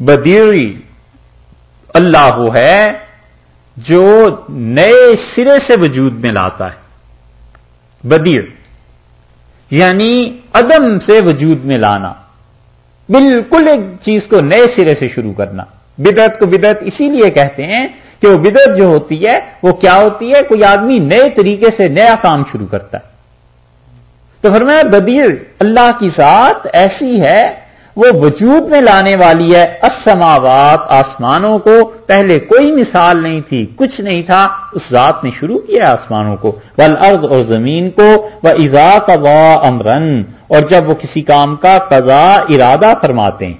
بدیری اللہ وہ ہے جو نئے سرے سے وجود میں لاتا ہے۔ بدیر یعنی عدم سے وجود میں لانا۔ بالکل ایک چیز کو نئے سرے سے شروع کرنا۔ بدعت کو بدعت اسی لیے کہتے ہیں کہ وہ بدعت جو ہوتی ہے، وہ کیا ہوتی ہے؟ کوئی آدمی نئے طریقے سے نیا کام شروع کرتا ہے۔ تو فرمایا بدیر اللہ کی ذات ایسی ہے وہ وجود میں لانے والی ہے اسماوات آسمانوں کو۔ پہلے کوئی مثال نہیں تھی، کچھ نہیں تھا۔ اس ذات نے شروع کیا آسمانوں کو۔ ول اور زمین کو۔ وہ ایزا کا امرن اور جب وہ کسی کام کا قضا ارادہ فرماتے ہیں۔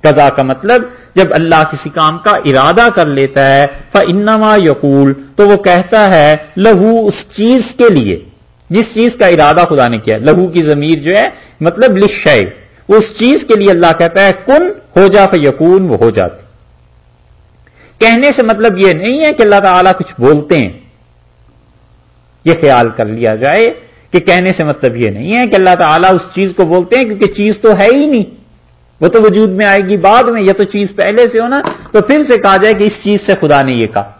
قضا کا مطلب جب اللہ کسی کام کا ارادہ کر لیتا ہے فنما یقول تو وہ کہتا ہے لہو اس چیز کے لیے۔ جس چیز کا ارادہ خدا نے کیا لہو کی ضمیر جو ہے مطلب لشے اس چیز کے لیے اللہ کہتا ہے، کن ہو جا فیقون وہ ہو جاتی۔ کہنے سے مطلب یہ نہیں ہے کہ اللہ تعالیٰ کچھ بولتے ہیں۔ یہ خیال کر لیا جائے کہ کہنے سے مطلب یہ نہیں ہے کہ اللہ تعالیٰ اس چیز کو بولتے ہیں، کیونکہ چیز تو ہے ہی نہیں۔ وہ تو وجود میں آئے گی بعد میں یا تو چیز پہلے سے ہونا تو پھر سے کہا جائے کہ اس چیز سے خدا نے یہ کہا۔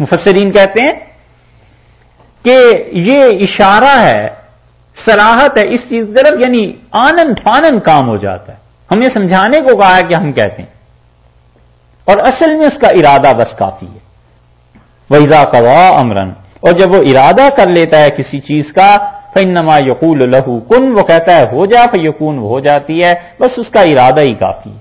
مفسرین کہتے ہیں کہ یہ اشارہ ہے سراہت ہے، اس چیز طرف یعنی آنند فانن کام ہو جاتا ہے۔ ہم یہ سمجھانے کو کہا ہے کہ ہم کہتے ہیں۔ اور اصل میں اس کا ارادہ بس کافی ہے۔ ویزا کا امرن اور جب وہ ارادہ کر لیتا ہے کسی چیز کا فنما یقول لہو کن، وہ کہتا ہے ہو جا فیقون وہ ہو جاتی ہے۔ بس اس کا ارادہ ہی کافی ہے۔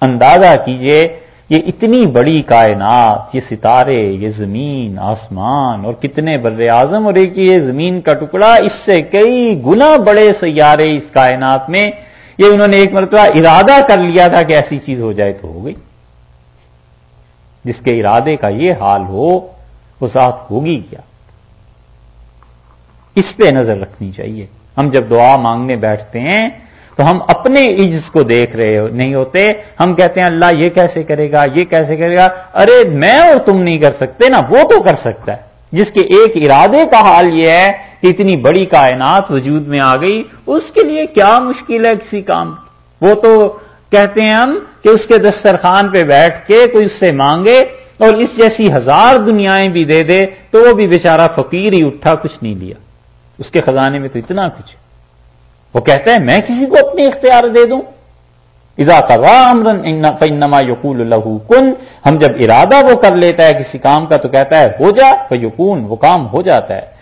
اندازہ کیجیے یہ اتنی بڑی کائنات، یہ ستارے، یہ زمین، آسمان، اور کتنے بر اعظم اور ایک یہ زمین کا ٹکڑا، اس سے کئی گنا بڑے سیارے اس کائنات میں، یہ انہوں نے ایک مرتبہ ارادہ کر لیا تھا کہ ایسی چیز ہو جائے تو ہو گئی۔ جس کے ارادے کا یہ حال ہو، وہ ذات ہوگی کیا اس پہ نظر رکھنی چاہیے۔ ہم جب دعا مانگنے بیٹھتے ہیں تو ہم اپنے عجز کو دیکھ رہے نہیں ہوتے۔ ہم کہتے ہیں، اللہ یہ کیسے کرے گا، یہ کیسے کرے گا۔ ارے، میں اور تم نہیں کر سکتے نا، وہ تو کر سکتا ہے۔ جس کے ایک ارادے کا حال یہ ہے کہ اتنی بڑی کائنات وجود میں آ گئی، اس کے لیے کیا مشکل ہے کسی کام؟ وہ تو کہتے ہیں ہم کہ اس کے دسترخوان پہ بیٹھ کے کوئی اس سے مانگے اور اس جیسی ہزار دنیایں بھی دے دے تو وہ بھی بیچارہ فقیر ہی اٹھا، کچھ نہیں لیا۔ اس کے خزانے میں تو اتنا کچھ ہے۔ وہ کہتا ہے، میں کسی کو اپنے اختیار دے دوں؟ ادا کا یقول لہو کن۔ ہم جب ارادہ وہ کر لیتا ہے کسی کام کا تو کہتا ہے، ہو جا وہ یقون وہ کام ہو جاتا ہے۔